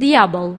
дьявол.